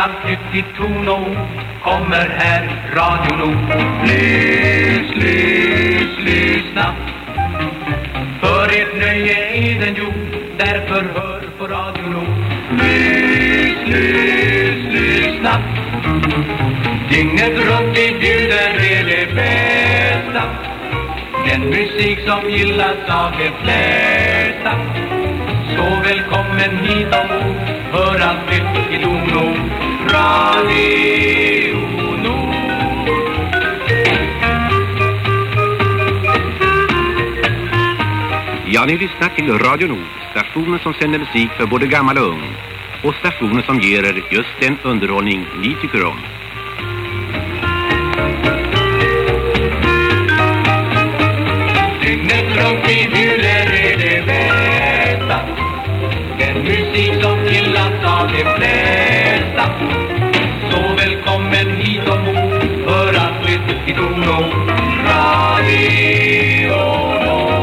Med nytt i ton och kommer här Radio Nord. Lys, lys, lyssna. För ert nöje är den gjord, därför hör på Radio Nord. Lys, lys, lyssna. Dygnet runt i bjuder är det bästa. Den musik som gillas av de flesta. Så välkommen hit ombord, hör allt nytt i och Radio Nord. Ja, ni lyssnar till Radio Nord, stationen som sänder musik för både gammal och ung. Och stationen som ger er just den underhållning ni tycker om. Dygnet runt i Radio Nord.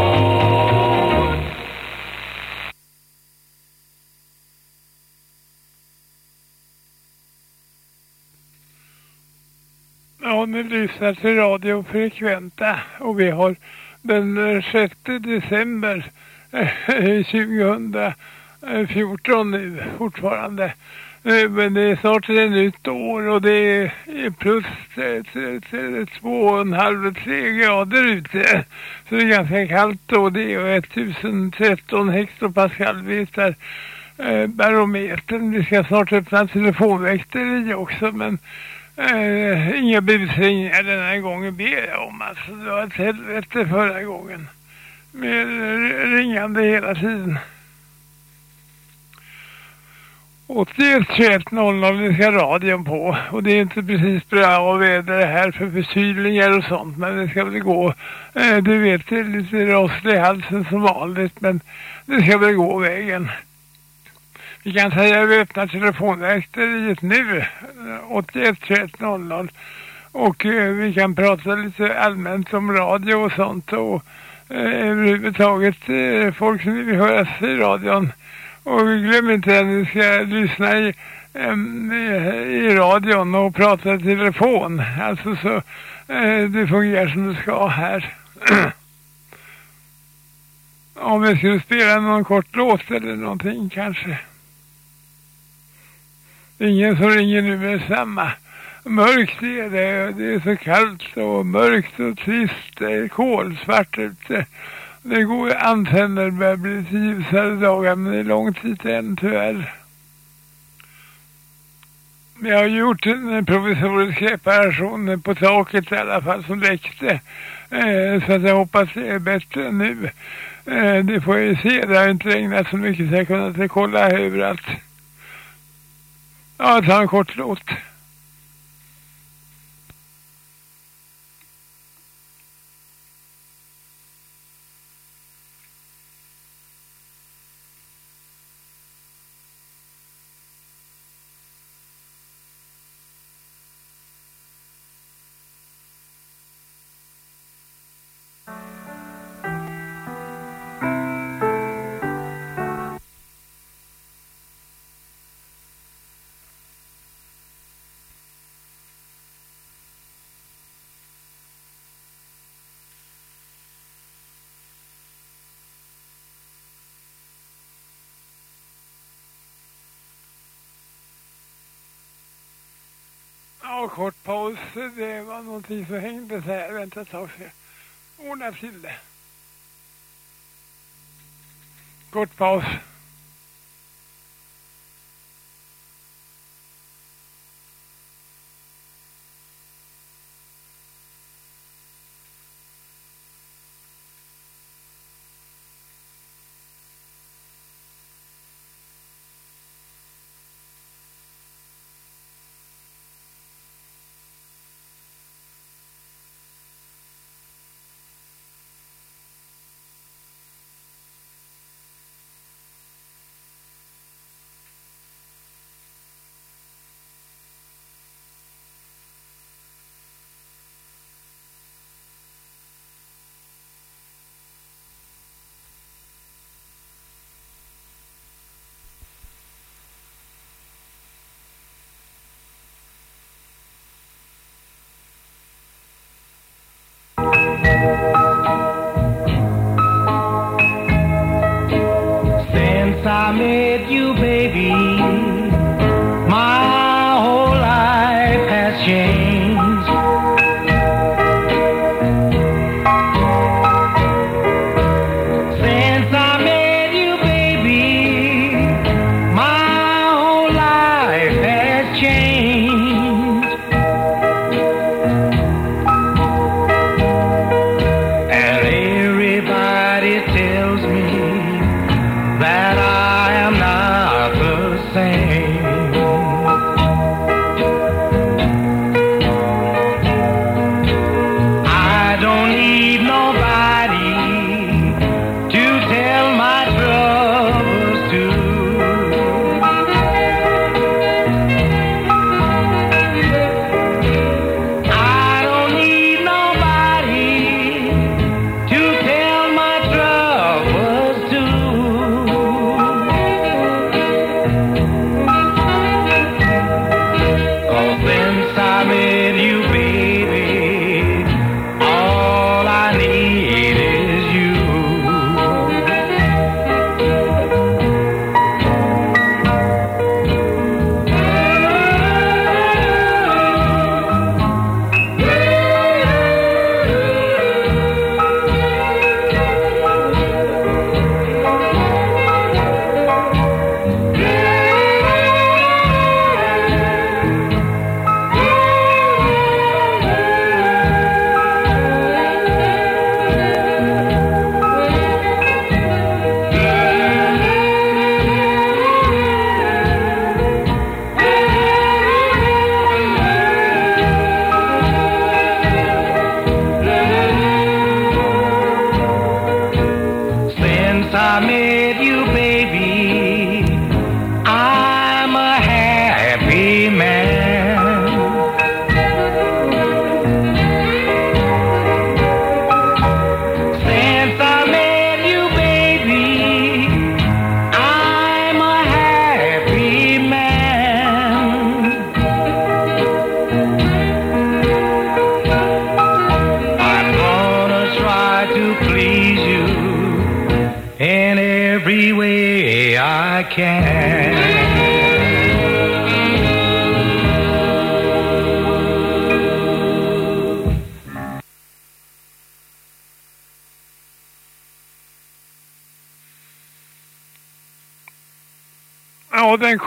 Ja, ni lyssnar till Radio Frekventa och vi har den eh, 6 december eh, 2014 nu fortfarande. Men det är snart ett nytt år och det är plus två och en halv, tre grader ute. Så det är ganska kallt då. Det är 1013 hektopascal där eh, barometern. Vi ska snart öppna telefonväxter i också men Eh, inga busringar den här gången ber jag om. Alltså, det var ett helvete förra gången. Med ringande hela tiden. 81 21 00 det ska radion på. Och det är inte precis bra väder det här för förkylningar och sånt. Men det ska väl gå. Eh, du vet, det är lite rosslig i halsen som vanligt. Men det ska väl gå vägen. Vi kan säga att vi öppnar telefonväxteriet nu, 81 21 00. Och eh, vi kan prata lite allmänt om radio och sånt och eh, överhuvudtaget eh, folk som vill höras i radion. Och glöm inte att ni ska lyssna i, i, i radion och prata i telefon. Alltså så eh, det fungerar som det ska här. Om vi skulle spela någon kort låt eller någonting kanske. Ingen som ringer nu med samma. Mörkt är det. Det är så kallt och mörkt och trist. Det är kolsvart ute. Det går antänder börjar bli lite ljusare dagar men det är långt dit än tyvärr. Men Jag har gjort en provisorisk reparation på taket i alla fall som läckte. Eh, så att jag hoppas det är bättre nu. Eh, det får jag ju se. Det har inte regnat så mycket så jag har kunnat kolla överallt. Ja, ta en kort låt. Kort paus. Det var någonting som hängde så här. Vänta ett tag. jag Ordna till det. Kort paus.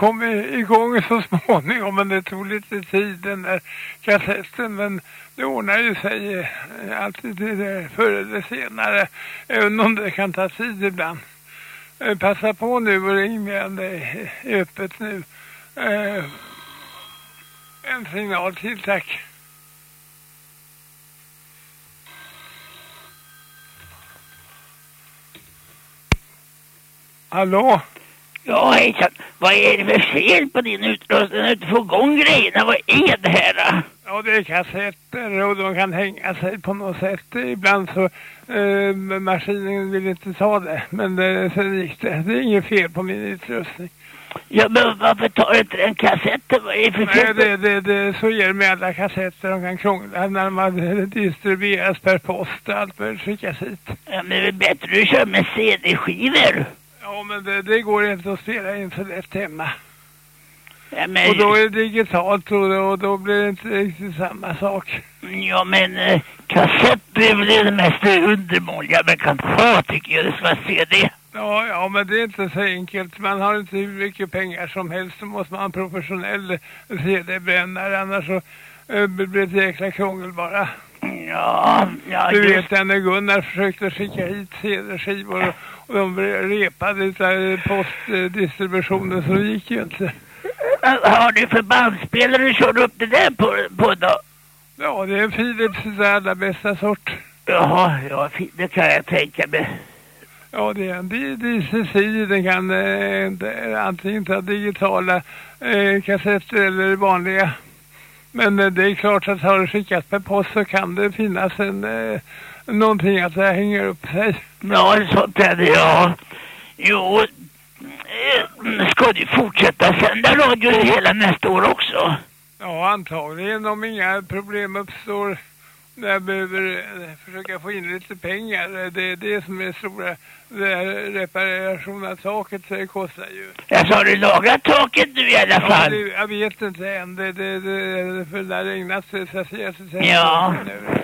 Kom igång så småningom, men det tog lite tid den där kassetten. Men det ordnar ju sig eh, alltid det förr eller senare, även om det kan ta tid ibland. Eh, passa på nu och ring medan det är öppet nu. Eh, en signal till, tack. Hallå? Ja, hejsan. Vad är det för fel på din utrustning? Är inte få igång grejerna. Vad är det här då? Ja, det är kassetter och de kan hänga sig på något sätt. Ibland så eh, maskinen vill inte ta det, men det, sen gick det. Det är inget fel på min utrustning. Ja, men varför tar du inte den kassetten? Vad är det för Nej, fel? på- det, det, det, så är det med alla kassetter. De kan krångla när man distribueras per post och allt möjligt skickas hit. Ja, men det är bättre du kör med CD-skivor? Ja, men det, det går inte att spela in så lätt hemma. Ja, men, Och då är det digitalt och, och då blir det inte riktigt samma sak. ja, men eh, kassetter är väl det mest undermåliga man kan få, tycker jag. Det ska vara CD. Ja, ja, men det är inte så enkelt. Man har inte hur mycket pengar som helst. Så måste man ha en professionell CD-brännare. Annars så eh, blir det jäkla krångel bara. Ja, ja, Du just- vet jag när Gunnar försökte skicka hit CD-skivor och de repade postdistributionen så det gick ju inte. Har du för bandspelare du kör upp det där på, på då? Ja, det är Philips allra bästa sort. Jaha, ja, det kan jag tänka mig. Ja, det är en DCC. Den kan eh, antingen ta digitala eh, kassetter eller vanliga. Men eh, det är klart att har du skickat per post så kan det finnas en, eh, någonting att det hänger upp sig. Ja, sånt är det, ja. Jo, eh, ska du fortsätta sända radio hela nästa år också? Ja, antagligen om inga problem uppstår när jag behöver eh, försöka få in lite pengar. Det är det som är stora. Det här reparation av taket så det kostar ju. Jag sa du lagat taket nu i alla Ja, fall? det, jag vet inte än. Det, det, det, för det har regnat så jag ser jag ser- Ja. nu.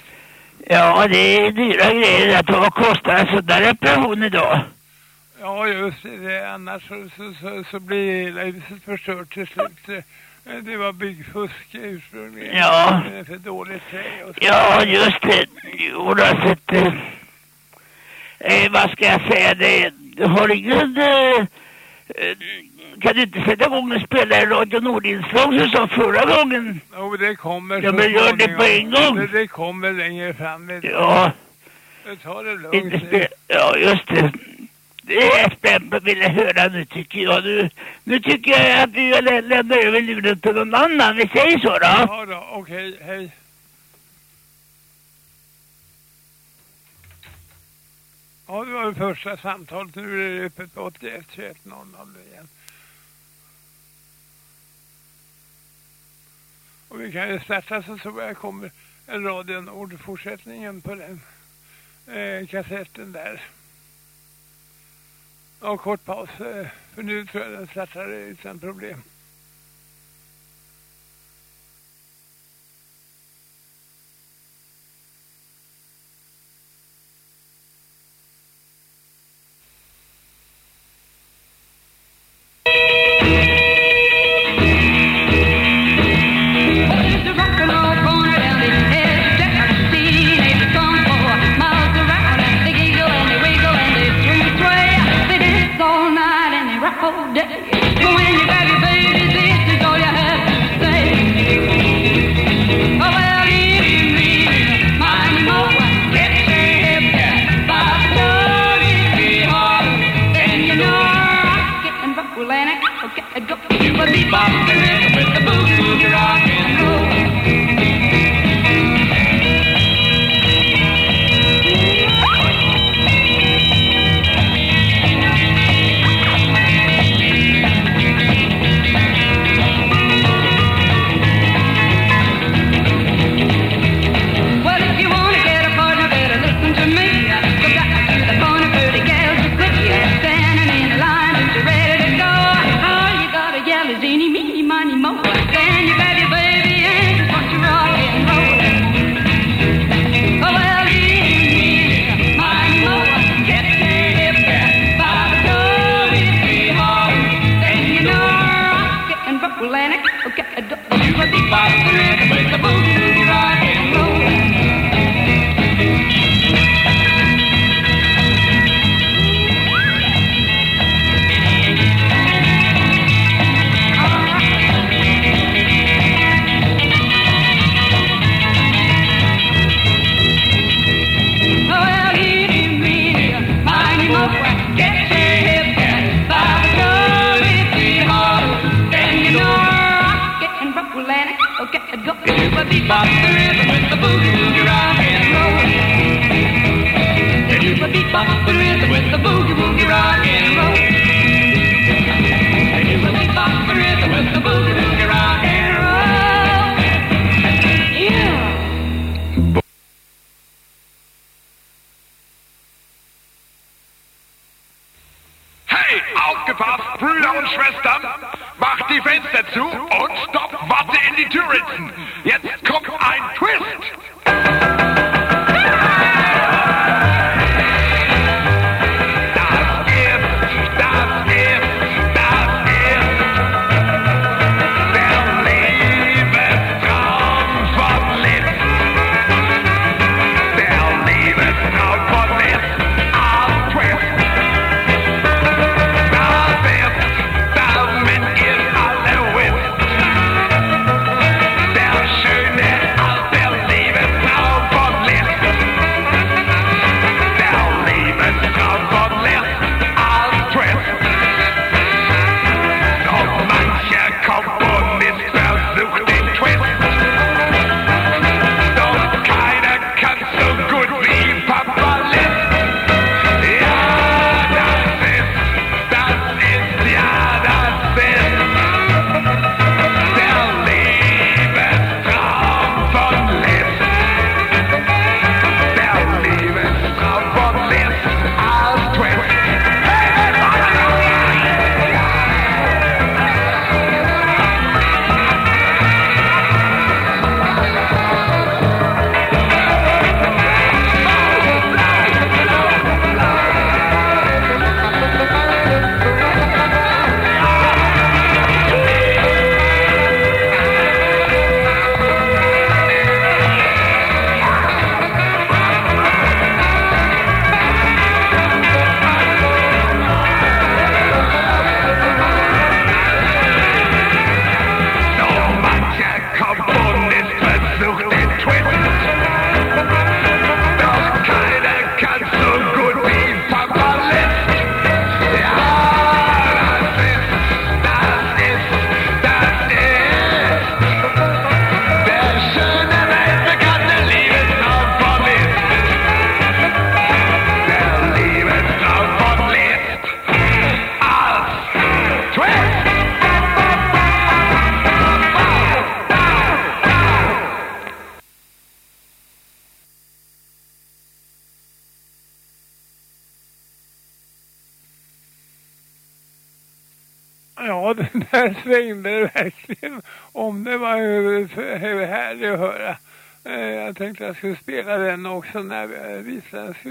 Ja, det är dyra grejer. Att vad kostar en sån där reparation idag? Ja, just det. Annars så, så, så, så blir hela huset förstört till slut. Det var byggfusk ursprungligen. Ja. Det är för dåligt trä och. Ja, just det. Jo, då, så att, eh, eh, vad ska jag säga? Det, har ingen... Eh, eh, kan du inte sätta igång och spela i Radio Nord-inslag som sa förra gången? Jo, det kommer Ja, men gör det på en gång. Det, det kommer längre fram. du. Ja, Ta det lugnt ja just det. Det är spännande vill jag höra nu tycker jag. Nu, nu tycker jag att vi lä- lämnar över luren till någon annan. Vi säger så då. Ja då, okej, hej. Ja, det var det första samtalet. Nu är det uppe på 81 21 00 igen. Och vi kan ju starta så tror jag kommer en radionord fortsättningen på den eh, kassetten där. Ja, kort paus. Eh, för nu tror jag den startar utan problem. My.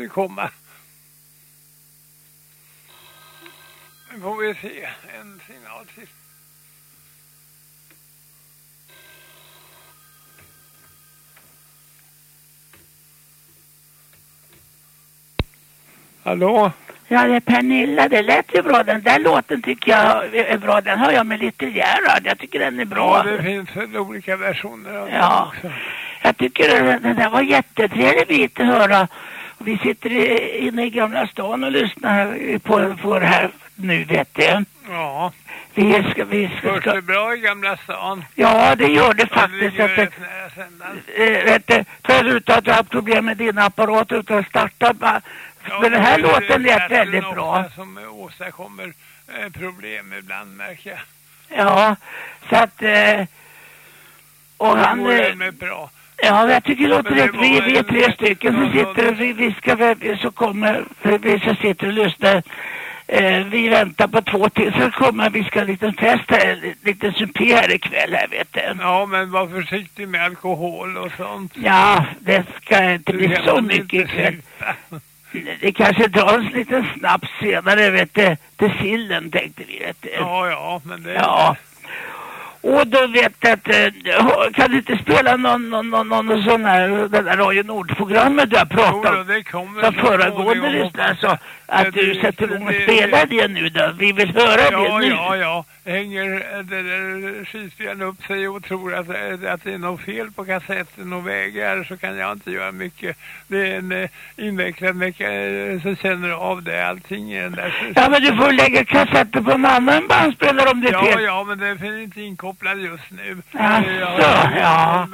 Skulle komma. Nu får vi se en signal till. Hallå? Ja, det är Pernilla. Det lät ju bra. Den där låten tycker jag är bra. Den hör jag med lite Gerhard. Jag tycker den är bra. Ja, det finns väl olika versioner av Ja. den också. Jag tycker den, den där var jättetrevlig bit att höra. Och vi sitter i, inne i Gamla stan och lyssnar på, på det här nu, vet du. Ja, Vi ska, vi ska, hörs ska det bra i Gamla stan? Ja, det gör det det faktiskt. Att det, eh, vet du, förut att du har problem med din apparat utan att starta. Ja, Men den här det är låten lät väldigt bra. som åstadkommer eh, problem ibland märker jag. Ja, så att... Eh, och Det han... går Eh, bra. Ja, jag tycker det låter rätt. Vi, vi är tre stycken som sitter och vi, vi ska väl- så kommer... För vi som sitter och lyssnar. Eh, vi väntar på två till så kommer vi ska ha en liten fest här, en liten supé här ikväll här vet du. Ja, men var försiktig med alkohol och sånt. Ja, det ska inte Du bli så mycket ikväll. Det kanske dras en liten snaps senare, vet du. Till sillen tänkte vi, vet du. Ja, ja, men det... Ja. Och då vet jag att, eh, kan du inte spela någon, någon, någon, någon sån här, det där Radio Nord-programmet du har pratat om? Som så föregående lyssnare sa, att du sätter igång och spelar det nu då. Vi vill höra Ja, det nu. ja, ja. Hänger eh, det där skivspelaren upp sig och tror att, eh, att det är något fel på kassetten och vägar så kan jag inte göra mycket. Det är en eh, invecklad meka eh, som känner av det allting i den där. Ja, men du får lägga kassetten på en annan bandspelare om det är Ja, fel. ja, men den är inte inkopplad just nu. Inte ja.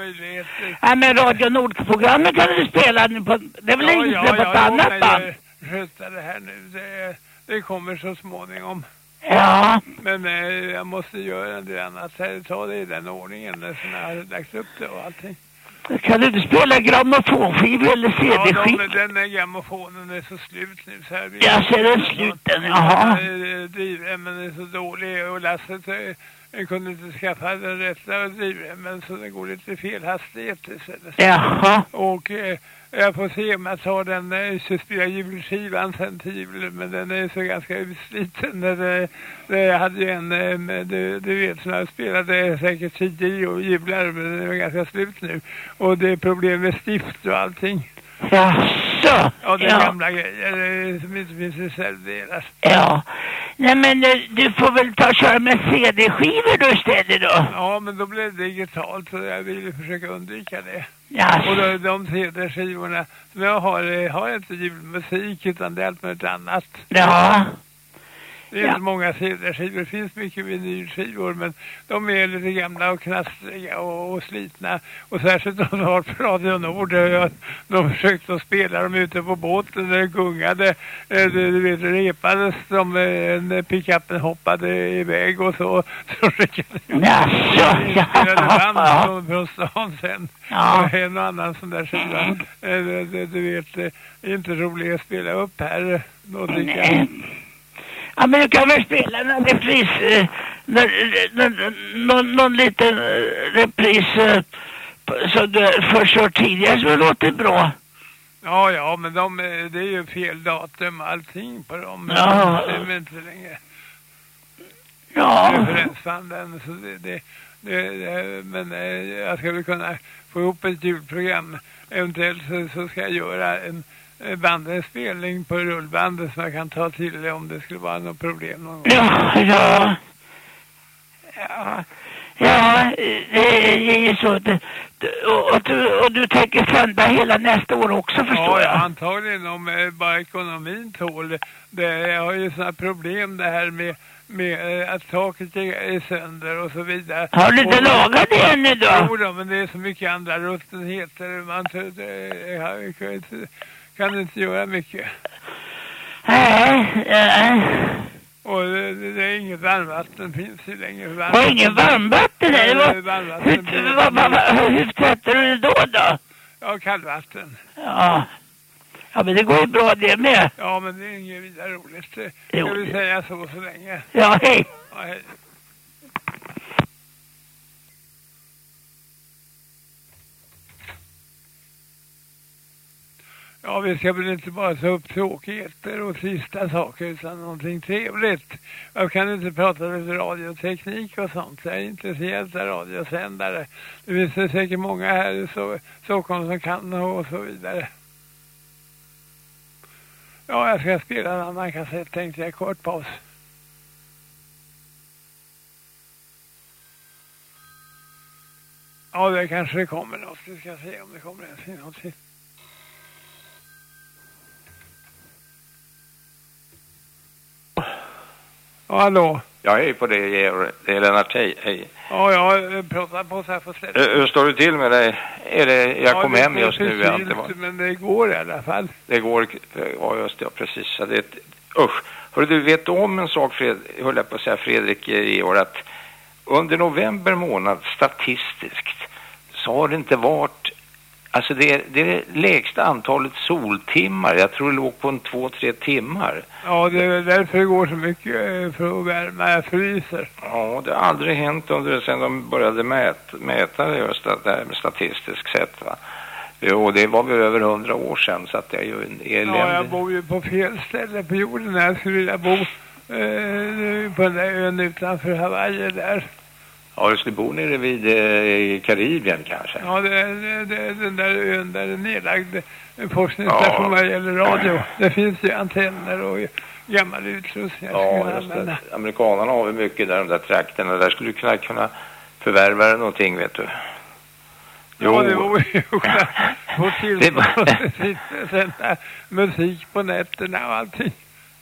Ja, men Radio Nord-programmet kan du spela nu på, det är väl Ja, inget ja, på ett ja, annat band? Sköter det här nu. Det, det kommer så småningom. Ja, Men eh, jag måste göra annat. här. Ta det i den ordningen som jag har lagt upp det och allting. kan du inte spela grammofonskivor eller Ja, de, CD-skivor? den där grammofonen är så slut nu så här. Jag ser den sluten, jaha. Eh, Drivremmen är så dålig och lasset jag kunde inte skaffa den rätta drivremmen så det går lite fel hastighet istället. Jaha. Och eh, jag får se om jag tar den eh, 24 julskivan sen till jul, men den är så ganska utsliten. Det, eh, jag hade ju en, eh, du, du vet, som jag spelade säkert 10 och jular, men den är ganska slut nu. Och det är problem med stift och allting. Jaså? Ja, det Ja. gamla grejer som inte finns reservdelar. Ja. Nej men eh, du får väl ta och köra med CD-skivor då istället då. Ja, men då blev det digitalt så jag ville försöka undvika det. Och Jaså. då, de CD-skivorna som jag har, eh, har inte julmusik utan det är allt möjligt annat. Ja. Det är Ja. inte många CD-skivor, det finns mycket vinylskivor men de är lite gamla och knastriga och, och slitna. Och särskilt de som har på Radio Nord, eh, de försökte att spela dem ute på båten när det gungade. Eh, Du, du vet, det repades som eh, när pickupen hoppade iväg och så. Så skickade Jaså, Spelade band ja. från, från stan sen. Ja. Och en och annan sån där skiva. Eh, det- det- Du vet, eh, det är inte roligt att spela upp här. eh, Då tycker jag. Ja men du kan väl spela en repris, eh, någon, någon, någon, någon liten eh, repris eh, som du först hört tidigare som låter bra. Ja, ja, men de, eh, det är ju fel datum allting på dem. Ja. Det stämmer inte längre. Ja. Referensbanden, så det, det, det, det men eh, jag väl kunna få ihop ett julprogram. Eventuellt så, så ska jag göra en bandinspelning på rullbandet som jag kan ta till om det skulle vara något problem någon gång. Ja, ja. Ja, ja det är ju så. Det, det- och, och, du, och du tänker sända hela nästa år också förstår Ja, ja, jag. antagligen om eh, bara ekonomin tål det. Jag har ju sådana problem det här med, med eh, att taket är, är sönder och så vidare. Har du inte Och- lagat det ännu då? Jo då, men det är så mycket andra ruttenheter. Man det- kan inte, kan inte göra mycket. Nej, nej. Och det, det det är inget varmvatten finns ju längre. Och ingen varmvatten här. Ja, Vad- varmvatten. Hur, vad, vad, vad, hur tvättar du det då då? Ja, kallvatten. Ja. Ja, men det går ju bra det med. Ja, men det är inget vidare roligt. Jo. Ska vi säga så så länge? Ja, hej. Ja, hej. Ja, vi ska väl inte bara ta upp tråkigheter och trista saker utan någonting trevligt. Jag kan inte prata lite radioteknik och sånt. Jag är intresserad av radiosändare. Det finns det säkert många här i Stockholm som kan och så vidare. Ja, jag ska spela en annan kassett tänkte jag. Kort paus. Ja, det kanske det kommer något. Vi ska se om det kommer en signal till. Hallå. Ja, hej på dig, Georg. Det är Lennart. Hej. hej. Ja, jag pratar på så här på stället. Hur, står det till med dig? Är det, jag Ja, kom det hem just nu. Inte förkylt, varit. Men det går i alla fall. Det går... Ja, just det. Ja, precis. Så det usch. Hörru, du vet om en sak, Fred, höll jag på att säga, Fredrik Georg, att under november månad statistiskt så har det inte varit... Alltså det är, det är det lägsta antalet soltimmar. Jag tror det låg på en två, tre timmar. Ja, det är därför det går så mycket eh, för att värma. Jag fryser. Ja, det har aldrig hänt under sen de började mät, mäta det just det här med statistiskt sett va. Jo, det var väl över hundra år sedan så att det är ju en elände. Ja, jag bor ju på fel ställe på jorden. Jag skulle vilja bo eh, på den där ön utanför Hawaii där. Ja, du skulle bo nere vid eh, Karibien kanske. Ja, det, det, det, den där ön där är nedlagd forskningsstation Ja. vad gäller radio. Det finns ju antenner och gammal utrustning Ja, just det. Amerikanerna har väl mycket där, de där trakterna. Där skulle du kunna, kunna förvärva någonting, vet du. Ja, det vore ju att få Det sitta och sända musik på nätterna och allting.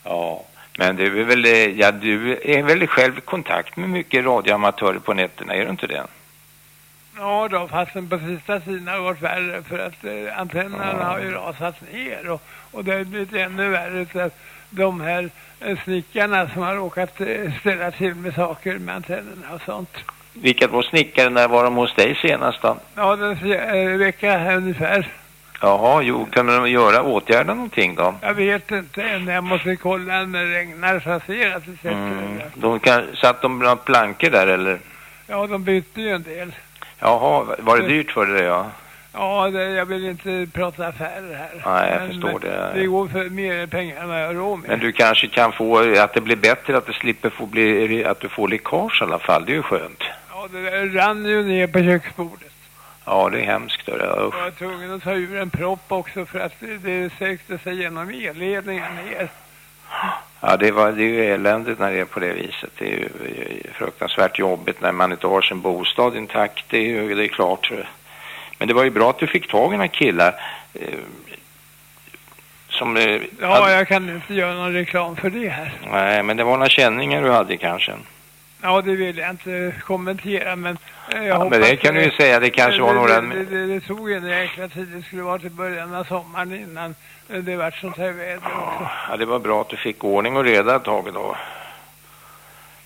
Ja, men du är väl, eh, ja, du är väl själv i kontakt med mycket radioamatörer på nätterna, är du inte det? Ja då, fast den på sista tiden har det gått värre för att eh, antennerna har ju rasat ner och, och det har blivit ännu värre så att de här eh, snickarna som har råkat eh, ställa till med saker med antennerna och sånt. Vilka var snickare när var de hos dig senast då? Ja, den eh, vecka ungefär. Jaha, jo, kan de göra, åtgärda någonting då? Jag vet inte än, jag måste kolla när det regnar så jag ser att det sätter Mm. det. De kan, satt de bland plankor där eller? Ja, de bytte ju en del. Jaha, var det dyrt för det ja? Ja, det, jag vill inte prata affärer här. Nej, jag Men, förstår det. Det går för mer pengar än jag har råd med. Men du kanske kan få, att det blir bättre, att det slipper få bli, att du får läckage i alla fall, det är ju skönt. Ja, det rann ju ner på köksbordet. Ja, det är hemskt det. Jag usch. var tvungen att ta ur en propp också för att det, sökte sig genom elledningen ner. Ja, det, var, det är ju eländigt när det är på det viset. Det är ju fruktansvärt jobbigt när man inte har sin bostad intakt. Det är ju det är klart. Men det var ju bra att du fick tag i några killar. Eh, som... Eh, Ja, hade, jag kan inte göra någon reklam för det här. Nej, men det var några känningar du hade kanske. Ja, det vill jag inte kommentera, men eh, jag Ja, hoppas... men det kan du ju säga, det kanske det, var några... Det, det, det, tog en jäkla tid. Det skulle vara till början av sommaren innan det vart sånt här väder också. Ja, det var bra att du fick ordning och reda ett tag då.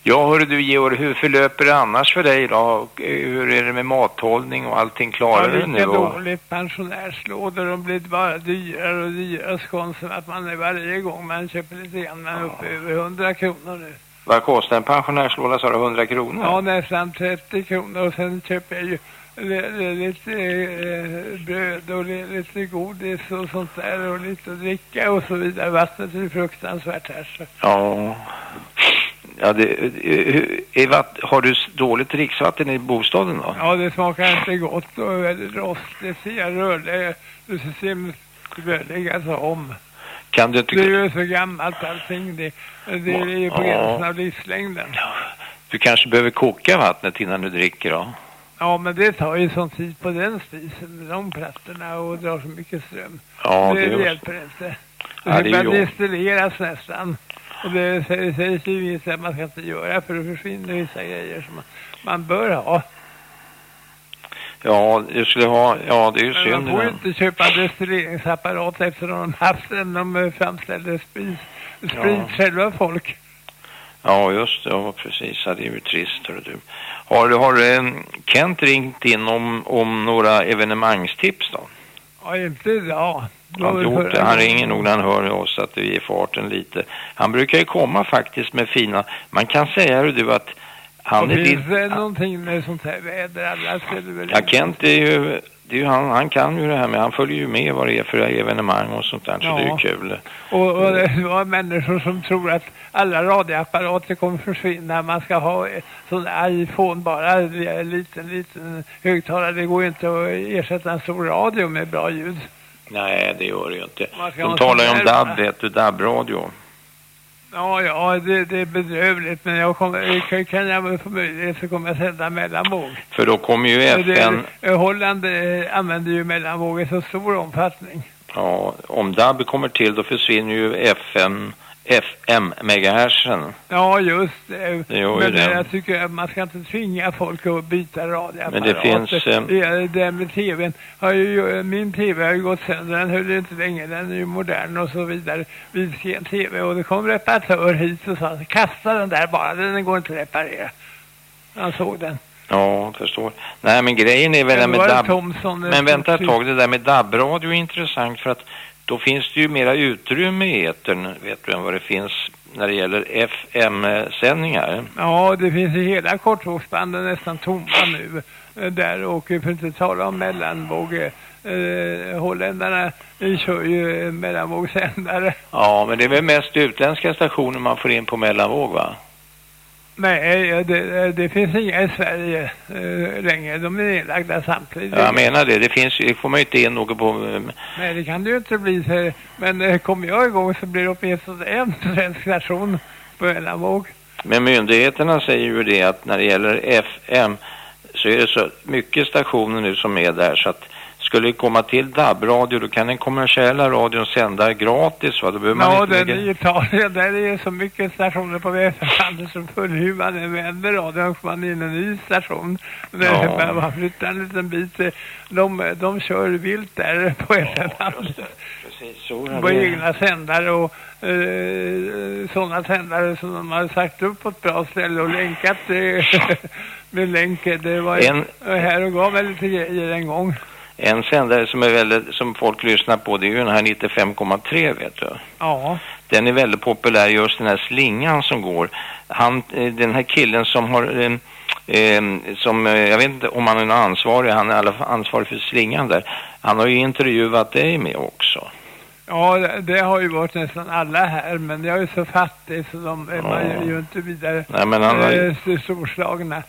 Ja, hörru du Georg, hur förlöper det annars för dig då? Eh, hur är det med mathållning och allting? Klarar du ja, lika nu? Och, dåligt. Pensionärslådor, de blir bara dyrare och dyrare. Konstigt att man är varje gång man köper lite grann, man är uppe över 100 kronor nu. Vad kostar en pensionärslåda sa du? 100 kronor? Ja, nästan 30 kronor och sen köper jag ju li- li- lite eh, bröd och li- lite godis och sånt där och lite dricka och så vidare. Vattnet är fruktansvärt här så. Ja. Ja, det, eh, är vatt, har du dåligt dricksvatten i bostaden då? Ja, det smakar inte gott och är väldigt rostigt. Jag rörde systemet bör läggas om. Kan du inte... Det är ju så gammalt allting. Det, det är ju på gränsen av livslängden. Du kanske behöver koka vattnet innan du dricker då? Ja, men det tar ju sån tid på den spisen de plattorna och drar så mycket ström. Ja, det, det är- hjälper inte. Det Ja, ska bara destilleras nästan. Och det sä- sägs ju vissa att man ska inte göra för det försvinner vissa grejer som man, man bör ha. Ja, du skulle ha... Ja, det är ju Men synd. man får ju men- inte köpa destilleringsapparat eftersom de haft en de framställde sprit, sprit Ja. själva folk. Ja, just det. Ja, precis. Ja, det är ju trist, hörru du. Har, du- har eh, Kent ringt in om, om några evenemangstips då? Ja, inte idag. Det Han, gjort det. han ringer nog när han hör oss att vi är farten lite. Han brukar ju komma faktiskt med fina... Man kan säga, hörru du, att han är finns det någonting med sånt här väder? Alla ställer väl Ja. Kent är ju det är ju han, han kan ju det här med, han följer ju med vad det är för evenemang och sånt där, så Ja. det är ju kul. Och, och det var människor som tror att alla radioapparater kommer försvinna. Man ska ha sån iPhone bara, en liten, liten högtalare. Det går ju inte att ersätta en stor radio med bra ljud. Nej, det gör det ju inte. De talar ju om DAB, vet du, DAB-radio. Ja, ja, det, det är bedrövligt. Men jag kommer, kan, jag få möjlighet så kommer jag sända mellanvåg. För då kommer ju FN, Det, Holland eh, använder ju mellanvåg i så stor omfattning. ja, om DAB kommer till då försvinner ju FM, FM-megahertzen. Ja, just det. Ju Men eh, jag tycker att man ska inte tvinga folk att byta radioapparat. Men det finns, eh, Det, det med tvn har ju, min tv har ju gått sönder. Den höll ju inte länge. Den är ju modern och så vidare. Vidsken tv. Och det kom reparatör hit och sa kasta den där bara. Den går inte att reparera. Han såg den. Ja, förstår. Nej, men grejen är väl det med DAB. Eh, Men vänta ett tag, det där med DAB-radio är intressant för att då finns det ju mera utrymme i etern, vet du, än vad det finns när det gäller FM-sändningar. Ja, det finns ju hela kortvågsbanden nästan tomma nu eh, där och för att inte tala om mellanvåg. Eh, holländarna eh, kör ju mellanvågssändare. Ja, men det är väl mest utländska stationer man får in på mellanvåg, va? Nej, eh, det, eh, det finns inga i Sverige eh, längre. De är nedlagda samtidigt. Ja, jag menar det. Det finns det får man ju inte in något på... eh, Nej, det kan det ju inte bli. Så, men eh, kommer jag igång så blir det åtminstone en svensk station på mellanvåg. Men myndigheterna säger ju det att när det gäller FM så är det så mycket stationer nu som är där så att skulle det komma till DAB-radio då kan den kommersiella radion sända gratis va? Då behöver man Ja, inte den lägga... i Italien, där är det så mycket stationer på västbandet som för hur man än vänder radion får man in en ny station. Ja. Ja. Man flyttar en liten bit. De, de kör vilt där på FM-bandet. Precis, så är På egna sändare och eh, sådana sändare som de har sagt upp på ett bra ställe och länkat eh, med länk. Det var En- här och gav mig lite grejer en gång. En sändare som är väldigt, som folk lyssnar på det är ju den här 95,3 vet du. Ja, Den är väldigt populär, just den här slingan som går. Han, eh, den här killen som har, eh, eh, som, eh, jag vet inte om han är ansvarig, han är i alla fall ansvarig för slingan där. Han har ju intervjuat dig med också. Ja, det- har ju varit nästan alla här, men jag är så fattig så de, ja. man gör ju inte vidare Nej, men han, har, eh, st- storslagna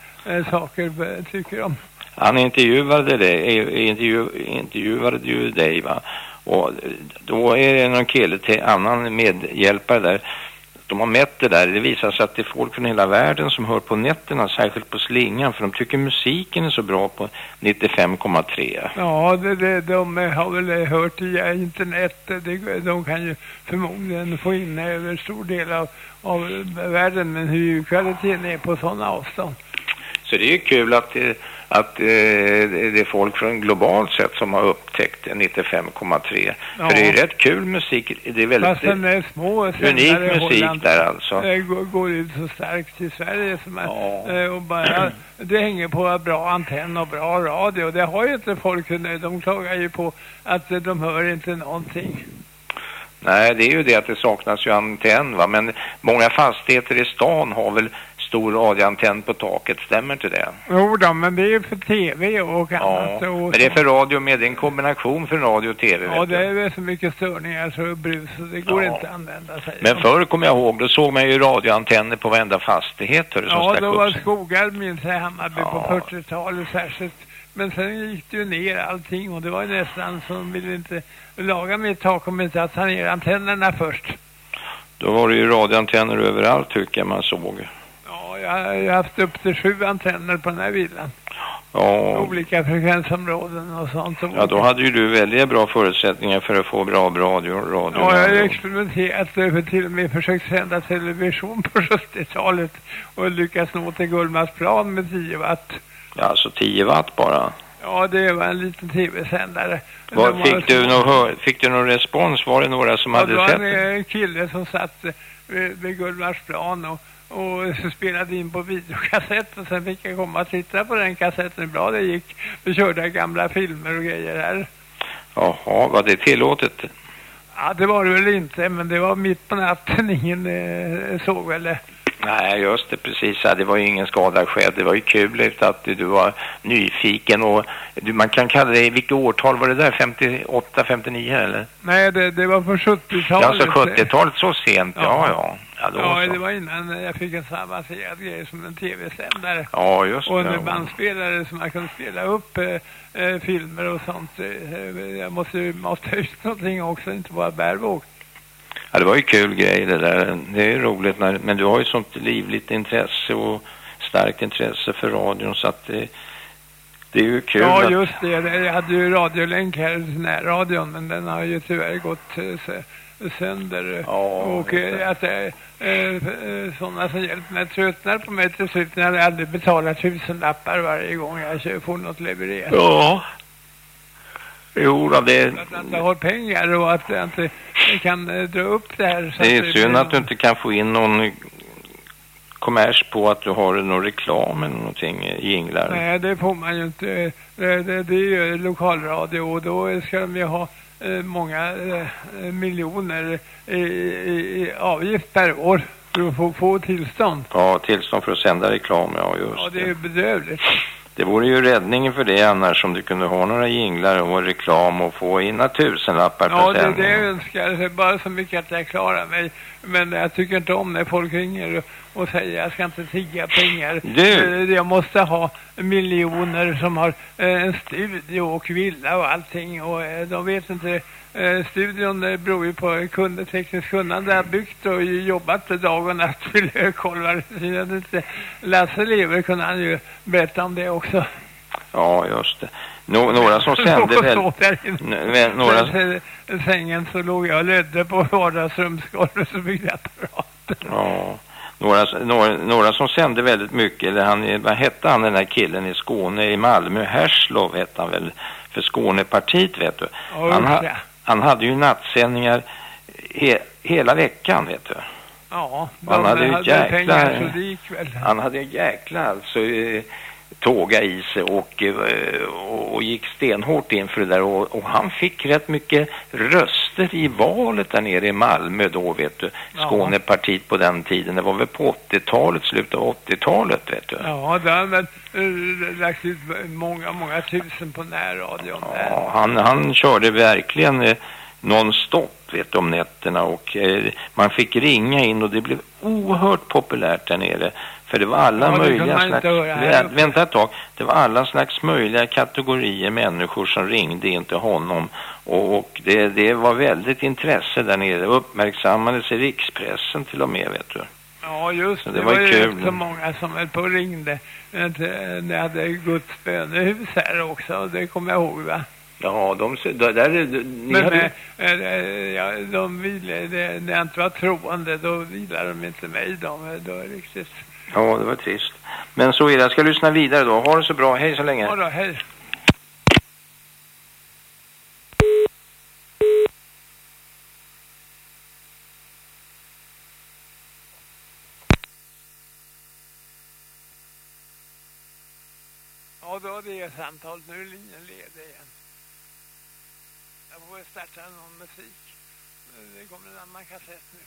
saker, tycker de. Han intervjuade dig, eh, intervju, intervjuade ju dig va. Och då är det någon kille till annan medhjälpare där. De har mätt det där. Det visar sig att det är folk från hela världen som hör på nätterna, särskilt på slingan, för de tycker musiken är så bra på 95,3. Ja, det, det, de har väl hört via internet. Det, de kan ju förmodligen få in över stor del av, av världen, men hur kvaliteten är på sådana avstånd. Så det är ju kul att, eh, att eh, det är folk från globalt sett som har upptäckt 95,3. Ja. För det är rätt kul musik. Det är väldigt Fast den är små unik musik Holland, där alltså. eh, går, ut så starkt i Sverige som är, Ja. eh, och bara det hänger på bra antenn och bra radio. Det har ju inte folk nu. De klagar ju på att eh, de hör inte någonting. Nej, det är ju det att det saknas ju antenn va. Men många fastigheter i stan har väl stor radioantenn på taket, stämmer inte det? Jo då, men det är ju för tv och Ja, annat. och men det är för radio med, det är en kombination för radio och tv. Ja, det är så mycket störningar så brus så det går Ja. inte att använda sig. Men förr kommer jag ihåg, då såg man ju radioantenner på varenda fastighet hörru, som Ja, då var skogar minns jag Hammarby Ja. på 40-talet särskilt. Men sen gick det ju ner allting och det var ju nästan som ville inte laga mitt tak om inte att sanera antennerna först. Då var det ju radioantenner överallt tycker jag man såg. Ja, jag har haft upp till sju antenner på den här villan. Ja, Olika frekvensområden och sånt. Och ja då hade ju du väldigt bra förutsättningar för att få bra radio. radio Ja, jag har experimenterat över till och med försökt sända television på 70-talet och lyckats nå till Gullmarsplan med 10 watt. Ja, alltså 10 watt bara. Ja, det var en liten tv-sändare. Fick, du någon, fick du någon respons? Var det några som Ja, hade det var sett en eh, kille som satt eh, vid, vid Gullmarsplan och, och så spelade in på videokassett och sen fick jag komma och titta på den kassetten hur bra det gick. Vi körde gamla filmer och grejer här. Jaha, var det tillåtet? Ja, det var det väl inte, men det var mitt på natten. Ingen eh, såg väl det. Nej, just det, precis. Ja, det var ju ingen skada skedd. Det var ju kul efter att du var nyfiken och du, man kan kalla det, vilket årtal var det där? 58, 59 eller? Nej, det, det var på 70-talet. Ja, alltså 70-talet så sent, ja, Ja. ja. Ja, då Ja, så. det var innan jag fick en sammanserad grej som en tv-sändare. ja just Och det. en bandspelare som man kunde spela upp eh, eh, filmer och sånt. Eh, jag måste ju mata ut någonting också, inte bara bärbok. Ja, det var ju kul grej det där. Det är ju roligt när, men du har ju sånt livligt intresse och starkt intresse för radion så att det, det är ju kul Ja, att, just det. Jag hade ju radiolänk här, närradion, men den har ju tyvärr gått eh, sö- sönder. Ja, och det. eh, att eh, eh, sådana som hjälper mig tröttnar på mig till slut när jag aldrig betalar tusen lappar varje gång jag får något levererat. Ja. Jo, då, det, Att jag inte har pengar och att jag inte kan eh, dra upp det här. så det är blir synd att du inte kan få in någon kommers på att du har någon reklam eller någonting, eh, jinglar. Nej, det får man ju inte. Det, det, det är ju lokalradio och då ska de ju ha många eh, miljoner i, i, avgift per år för att få, få tillstånd. Ja, tillstånd för att sända reklam, ja just Ja, det är det. ju bedrövligt. Det vore ju räddningen för det annars om du kunde ha några jinglar och reklam och få in några tusenlappar Ja, per det sändning. det jag önskar. Det är bara så mycket att jag klarar mig. Men jag tycker inte om när folk ringer och, och säger jag ska inte tigga pengar. Du! Eh, Jag måste ha miljoner som har eh, en studio och villa och allting. Och eh, de vet inte. Eh, studion eh, beror ju på kund, tekniskt kunnande. Har byggt och jobbat dag och natt vid inte Lasse lever kunde han ju berätta om det också. Ja, just det. Nå några som sände väl... Några, Några... sängen så låg jag och lödde på vardagsrumsgolvet så byggde jag apparater. ja, några, några, några som sände väldigt mycket, eller han, vad hette han den där killen i Skåne, i Malmö, Herslov hette han väl, för Skånepartiet vet du. Ja, Han, ha, ja. Han hade ju nattsändningar he, hela veckan vet du. Ja, Han de hade ju jäkla-. Han hade jäkla alltså eh, tåga i sig och, eh, och, och gick stenhårt in för det där och, och han fick rätt mycket röster i valet där nere i Malmö då vet du. Skånepartiet på den tiden. Det var väl på 80-talet, slutet av 80-talet vet du. Ja, det väl eh, lagt ut många, många tusen på närradion där. Ja, han, han körde verkligen eh, non-stop vet du, om nätterna och eh, man fick ringa in och det blev oerhört populärt där nere. För det var alla Ja, det möjliga slags... Vä- vänta ett tag. Det var alla slags möjliga kategorier människor som ringde in till honom. Och, och det, det var väldigt intresse där nere. Det uppmärksammades i rikspressen till och med vet du. Ja, just det. det var, var ju kul. så många som höll på och ringde. eh, jag hade Guds bönehus här också, det kommer jag ihåg va? Ja, de... Där, där, ni Men hade- eh, eh, ja, de ville, det, när jag inte var troende, då vilade de inte mig. De, då riktigt. Ja, det var trist. Men så är det. Jag ska lyssna vidare då. Ha det så bra. Hej så länge. Ja då, hej. Ja, då är det samtalet. Nu är linjen ledig igen. Jag får starta någon musik. Det kommer en annan kassett nu.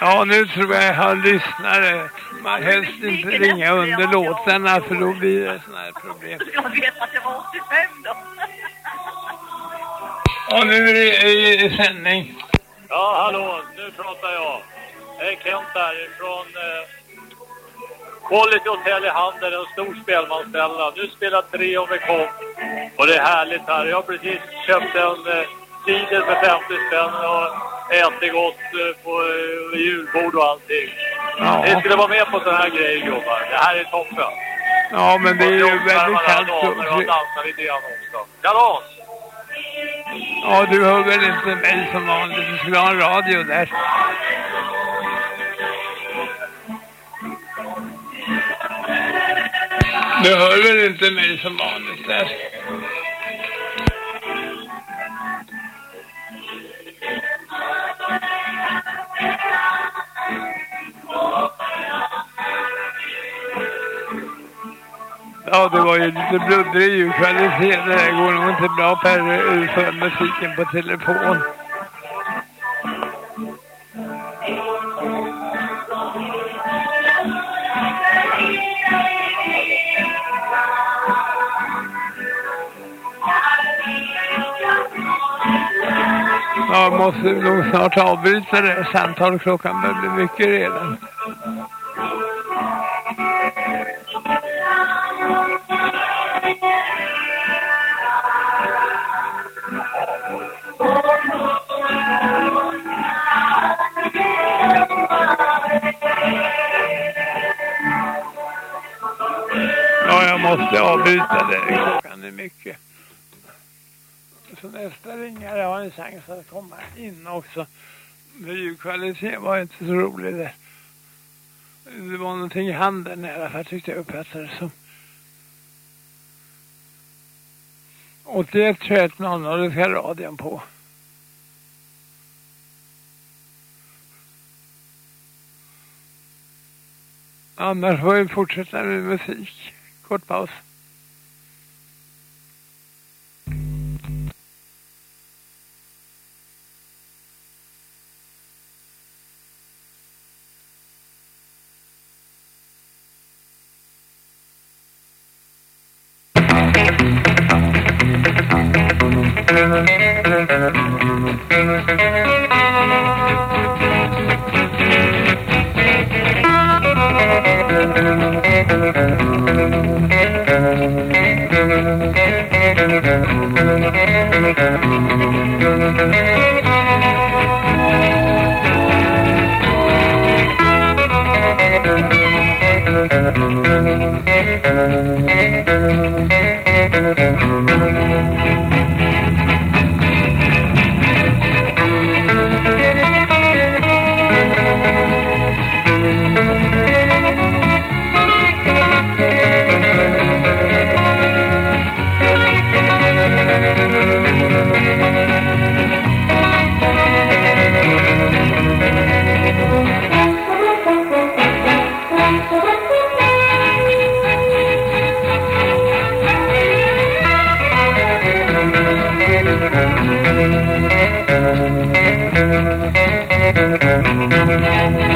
Ja, nu tror jag jag har lyssnare. Man helst inte ringa under låtarna för då blir det såna här problem. Jag vet att det var 85 då. Ja, nu är det i, i sändning. Ja, hallå, nu pratar jag. Jag är Kent här från eh, Quality Hotel i Handen, en stor spelmansställa. Nu spelar Trio med kom och det är härligt här. Jag har precis köpt en eh, cider för 50 spänn och ätit gott eh, på eh, julbord och allting. Ja. Ni skulle vara med på sådana här grejer gubbar. Det här är toppen. Ja, men det är ju väldigt kallt. och dansar lite grann också. Kalas! Ja, du hör väl inte mig som vanligt. Du skulle ha en radio där. Du hör väl inte mig som vanligt där. Ja, det var ju lite bluddrig ljudkvalitet. Det går nog inte bra eh, för musiken på telefon. Jag måste nog snart avbryta det samtalet. Klockan börjar bli mycket redan. Måste avbryta det. Klockan är mycket. Så nästa ringare har en chans att komma in också. För ljudkvaliteten var inte så rolig där. Det var någonting i handen i alla fall tyckte jag uppfattade det som. 81 21 00 det ska radion på. Annars får vi fortsätta med musik. Kort paus. Thank you.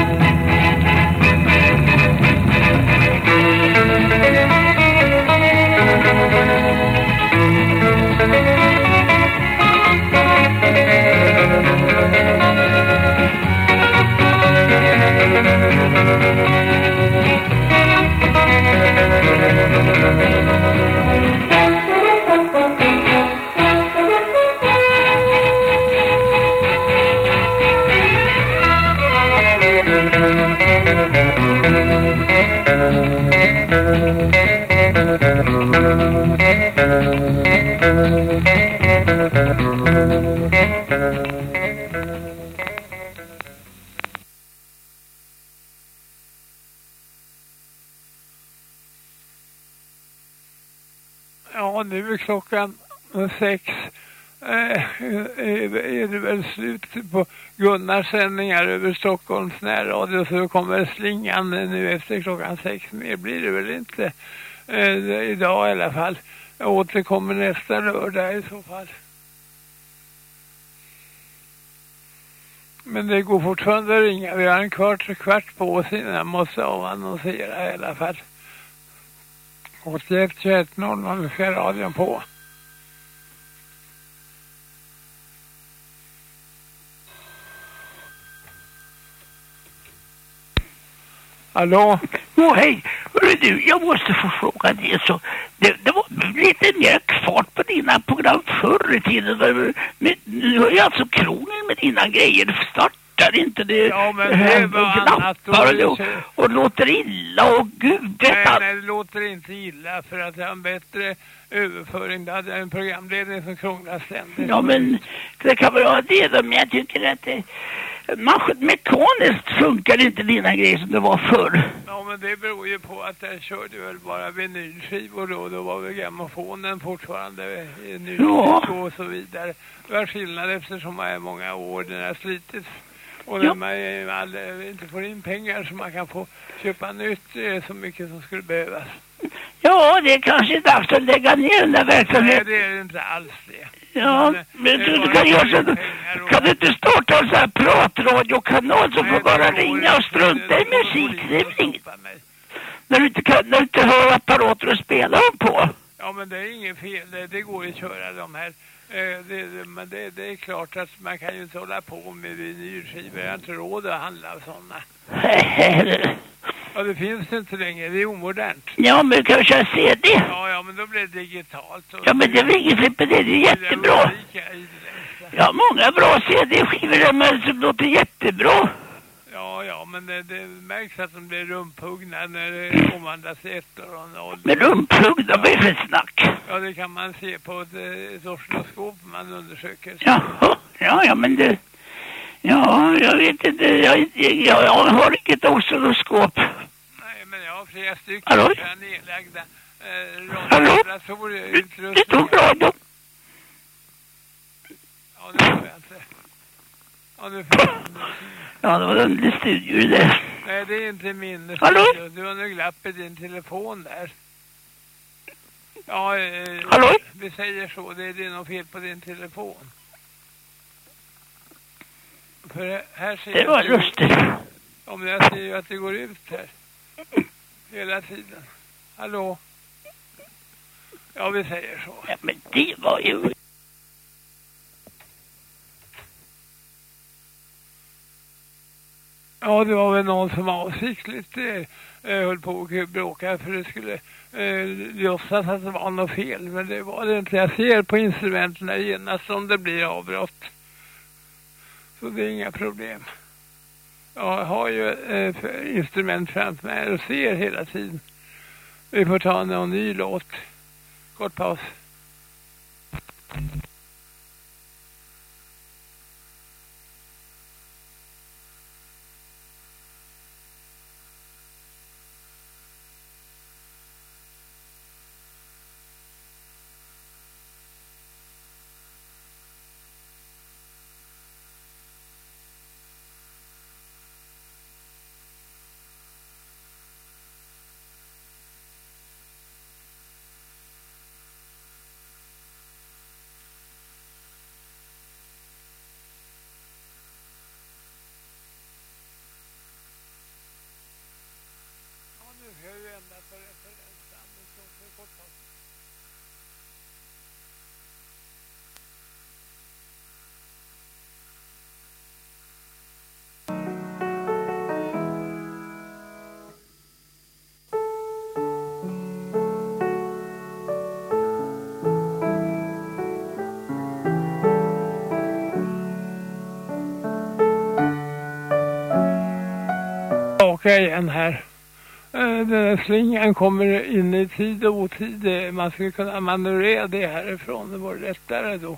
Sändningar över Stockholms närradio så kommer slingan nu efter klockan sex. Mer blir det väl inte eh, idag i alla fall. Jag återkommer nästa lördag i så fall. Men det går fortfarande att ringa. Vi har en kvart, kvart på oss innan jag måste avannonsera i alla fall. 81 21 00 ska radion på. Hallå? Åh, hej. Hörru du, jag måste få fråga dig så. Det, det var lite mer fart på dina program förr i tiden. Men nu har ju alltså kronen med dina grejer startar inte det. Ja, men det var annat. då. Knappar och, och, och låter illa och gud vet Nej, nej, det låter inte illa för att jag har en bättre överföring. Det hade en programledning som krånglar ständigt. Ja, men det kan väl vara det då, men jag tycker att det, mekaniskt funkar inte dina grejer som det var förr. Ja, men det beror ju på att jag körde väl bara vinylskivor då. Då var väl grammofonen fortfarande i ny Ja. och så vidare. Det var skillnad eftersom man är många år den har slitits. Och när Ja. man eh, all- inte får in pengar så man kan få köpa nytt eh, så mycket som skulle behövas. Ja, det är kanske dags att lägga ner den där Nej, verksamheten. det är inte alls det. Ja, Men, men det är du, du kan göra så. Kan du inte starta en sån här pratradiokanal som Nej, får bara ringa och inte. strunta i musik? inte Det är väl inget. När du inte, kan, när du inte hör apparater att spela dem på. Ja, men det är inget fel. Det, det går att köra de här. Eh, det, det, men det, det är klart att man kan ju inte hålla på med vinylskivor. Jag har inte råd att handla sådana. Ja, det finns inte längre. Det är omodernt. Ja, men du kan köra CD. Ja, ja, men då blir det digitalt. Ja, men det är väl inget fel det. Det är jättebra. Lika i det längsta. Ja, många bra CD-skivor men som låter jättebra. Ja, ja, men det, det märks att de blir rumphuggna när det omvandlas i ettor och noll. Men rumphuggna, vad är det för snack? Ja, det kan man se på ett, eh, ett oscilloskop man undersöker. Jaha, ja, ja, men det... Ja, jag vet inte. Jag, jag, jag har inget oscilloskop. Nej, men jag har flera stycken Hallå? nedlagda eh, Hallå? radiodatorer Det utrustningar. tog radion. Ja, det får jag inte. Ja, det får jag inte. Ja, det var en liten studio det där. Nej, det är inte min. Hallå? Du har nog glapp i din telefon där. Ja, eh, Hallå? vi säger så. Det är något fel på din telefon. För här ser Det var lustigt. om jag ser ju att det går ut här. Hela tiden. Hallå? Ja, vi säger så. Ja, men det var ju... Ja, det var väl någon som avsiktligt eh, eh höll på att bråka för det skulle eh, låtsas att det var något fel. Men det var det inte. Jag ser på instrumenten genast om det blir avbrott. Så det är inga problem. Jag har ju eh, instrument framför mig och ser hela tiden. Vi får ta någon ny låt. Kort paus. Tillbaka igen här. Eh, den här slingan kommer in i tid och otid. Eh, man skulle kunna manövrera det härifrån. Det vore lättare då.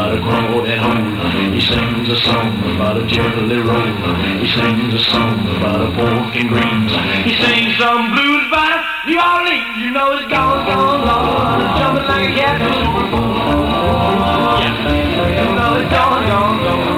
About a crawdad hole. He sings a song about a jelly roll. He sings a song about a pork and greens. He sings some blues about New Orleans. You know it's gone, gone, gone. Jumping like a. Yeah. You know it's gone, gone, gone.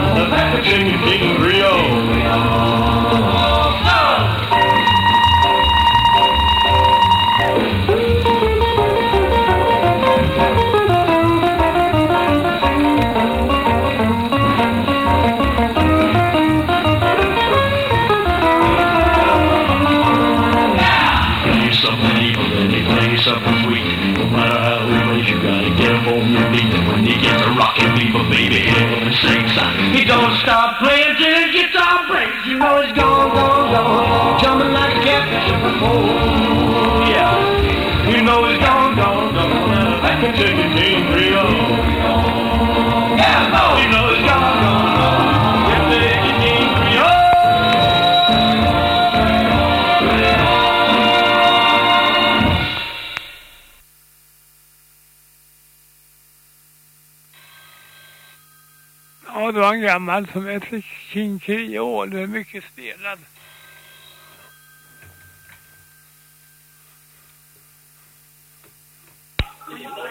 Gammal som hette King Creole. Det är mycket spelad.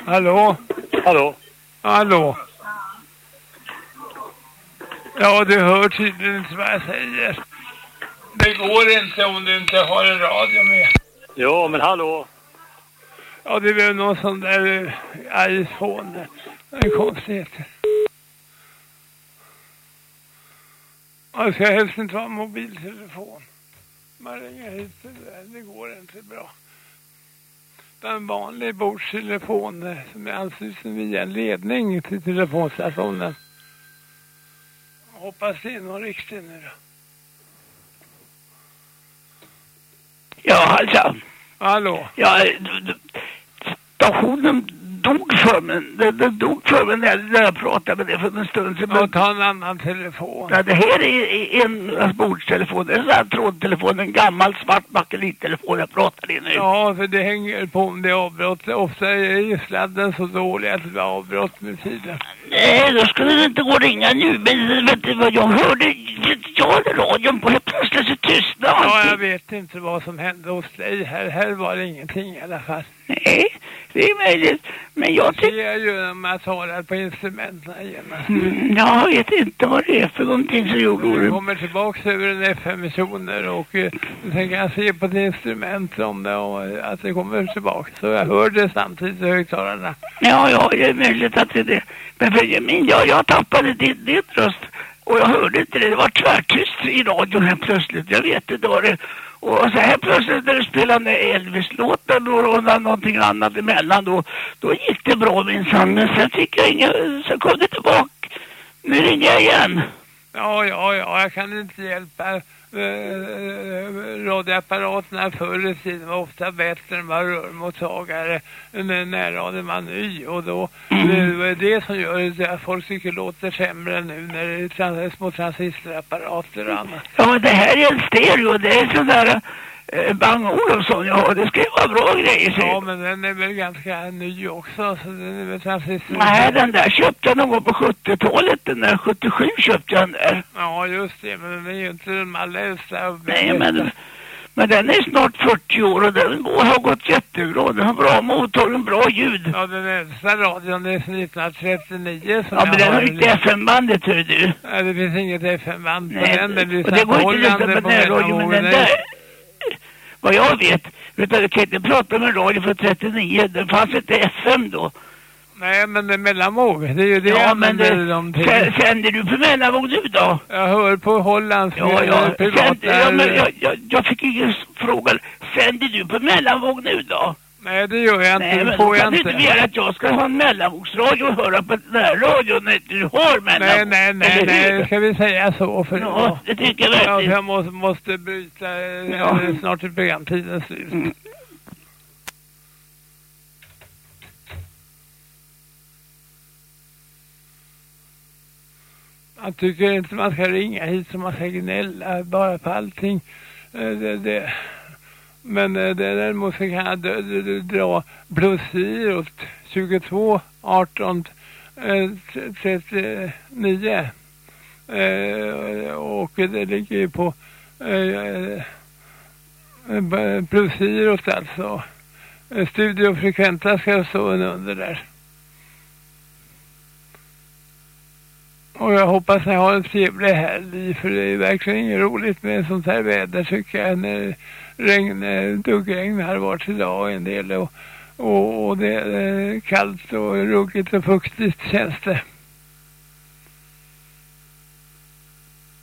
Hallå? Hallå? Hallå? Ja, du hör tydligen inte vad jag säger. Det går inte om du inte har en radio med. Jo, men hallå? Ja, det är väl någon sån där iPhone. Det är Ja, det ska helst inte vara mobiltelefon. Man ringer hit, det, det går inte bra. Det är en vanlig bordstelefon eh, som är ansluten via en ledning till telefonstationen. Hoppas det är någon riktig nu då. Ja, alltså. Hallå? Ja, stationen dog för mig. Den, den dog för mig när jag, pratade med det för en stund sedan. Ja, ta en annan telefon. Ja, det här är, en bordstelefon. Det är en sån här trådtelefon. En gammal svart bakelittelefon jag pratar i nu. Ja, för det hänger på om det är avbrott. Ofta är ju sladden så dålig att det blir avbrott med tiden. Nej, då skulle det inte gå att ringa nu. Men vet du vad jag hörde? Jag hade radion på. Helt plötsligt så tystnade Ja, allting. jag vet inte vad som hände hos dig. Här, här var det ingenting i alla fall. Nej, det är möjligt. Men jag tycker... ser ju när man talar på instrumenten genast. Mm, jag vet inte vad det är för någonting som Du gjorde kommer tillbaks över en FM-missioner och eh, sen kan jag se på ett instrument om det och eh, att det kommer tillbaks. Så jag hör det samtidigt i högtalarna. Ja, ja, det är möjligt att det är det. Men för min, jag, jag tappade din, din röst och jag hörde inte det. Det var tvärtyst i radion helt plötsligt. Jag vet inte vad det och så här plötsligt när du spelade Elvis-låten och, någonting annat emellan då, då gick det bra minsann. Men sen fick jag inga, så kom det tillbaka. Nu ringer jag igen. Ja, ja, ja, jag kan inte hjälpa. Eh, radioapparaterna förr i tiden var ofta bättre än vad rörmottagare när närradion var ny och då det var det som gör att folk tycker låter sämre nu när det är trans små transistorapparater och annat. Ja, det här är en stereo. Det är sån där eh, Bang Olufsson jag har. Det ska ju vara bra grejer. Ja, men den är väl ganska ny också så den är väl transistor. Nej, den där köpte jag någon gång på 70-talet. Den där 77 köpte jag den där. Ja, just det, men den är ju inte den och Nej, men, Men den är snart 40 år och den har gått jättebra. Den har bra mottagning, bra ljud. Ja, den äldsta radion är från 1939 som Ja, men den har har. inte FM-bandet, hör du. Ja, det finns inget FM-band på Nej, den. Den och lyssnar det går inte att lyssna på närradio, men den där... Vad jag vet, vet du, kan inte prata med radio från 39. Det fanns inte FM då. Nej, men det är mellanvåg. Det är ju det Ja, men det- dem till. Sä- Sänder du på mellanvåg nu då? Jag hör på Hollands Ja, eh, ja. privata... Sänder, ja men jag, jag, jag fick ingen fråga. Sänder du på mellanvåg nu då? Nej, det gör jag inte. Nej, men får jag inte. inte begära att jag ska ha en mellanvågsradio och höra på radion när du har mellanvåg. Nej, nej, nej, nej. Ska vi säga så? För Ja, det tycker jag verkligen. jag måste, måste bryta. eh, Ja. Snart är programtiden slut. Mm. Jag tycker inte man ska ringa hit så man ska gnälla bara på allting. Eh, Det, det. Men eh, det däremot så kan jag d- d- dra plusgirot 22 18 eh, 39. Eh, och det ligger ju på eh, eh, plusgirot alltså. Eh, Studio Studiofrekventa ska stå under där. Och jag hoppas ni har en trevlig helg för det är verkligen inget roligt med sånt här väder tycker jag. När regn, eh, duggregn har varit idag en del och, och, och det är kallt och ruggigt och fuktigt känns det.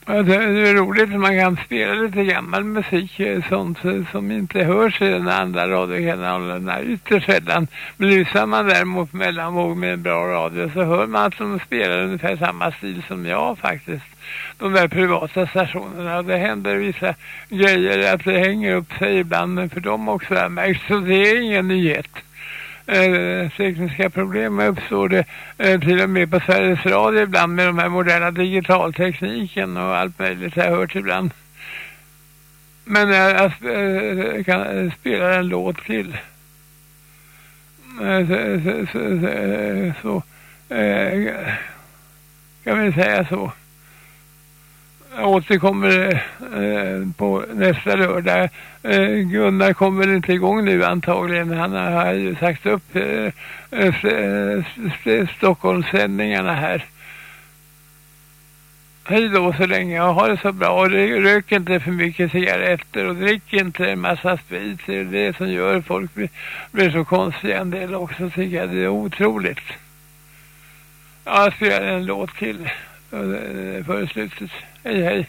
Det, är roligt att man kan spela lite gammal musik, eh, sånt eh, som inte hörs i den andra radiokanalerna ytterst sällan. Men lyssnar man däremot mellanvåg med en bra radio så hör man att de spelar ungefär samma stil som jag faktiskt. De där privata stationerna. Det händer vissa grejer att det hänger upp sig ibland men för dem också har märkt så det är ingen nyhet. Eh, tekniska problem uppstår det eh, till och med på Sveriges Radio ibland med de här moderna digitaltekniken och allt möjligt jag har hört ibland. Men jag, jag sp- eh, kan eh, spela en låt till. Så, så, så, så, så kan vi säga så. Återkommer eh, på nästa lördag. Eh, Gunnar kommer väl inte igång nu antagligen. Han har, har ju sagt upp eh, eh, eh Stockholmssändningarna här. Hej då så länge och ha det så bra. Och rök inte för mycket cigaretter och drick inte en massa sprit. Det är det som gör folk blir, blir så konstiga en del också tycker jag. Det är otroligt. Ja, jag spelar en låt till före slutet. Hej, hej.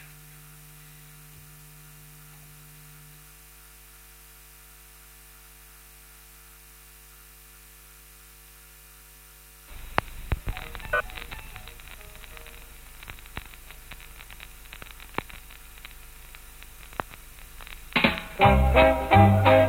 Thank you.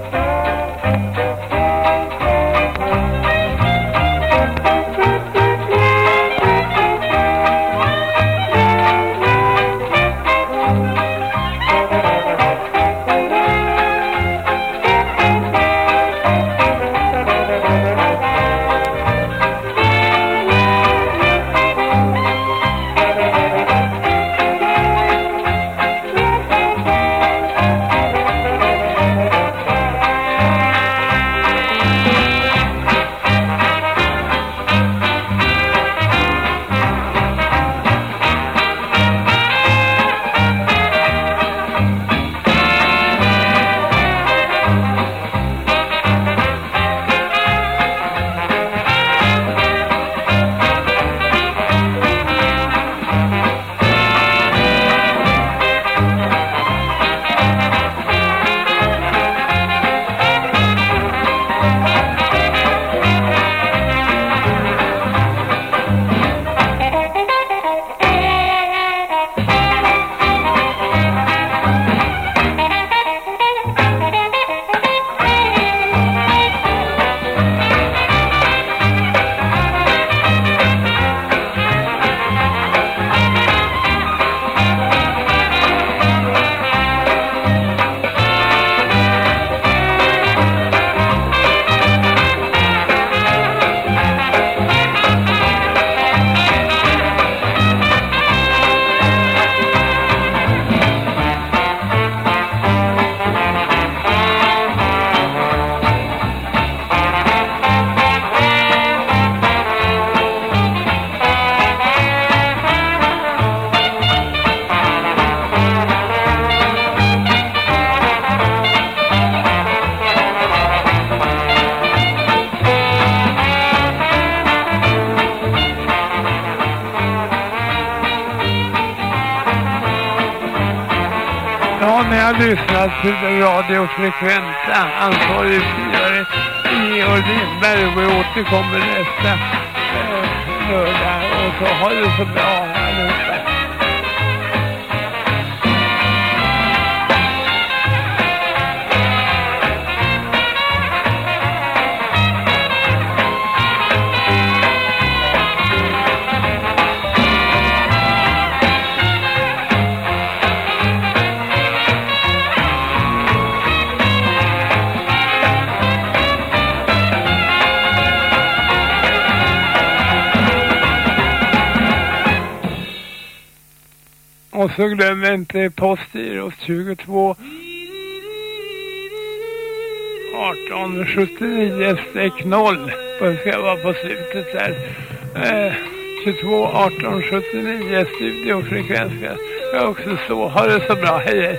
Och frekventa ansvarig utgivare Georg Lindberg och vi återkommer nästa eh, lördag och så har det så bra allihopa. Och så glöm inte postgirot 22 1879-0. Det ska vara på slutet där. Eh, 22 1879 studiofrekvens ska också stå. Ha det så bra. Hej hej.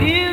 Here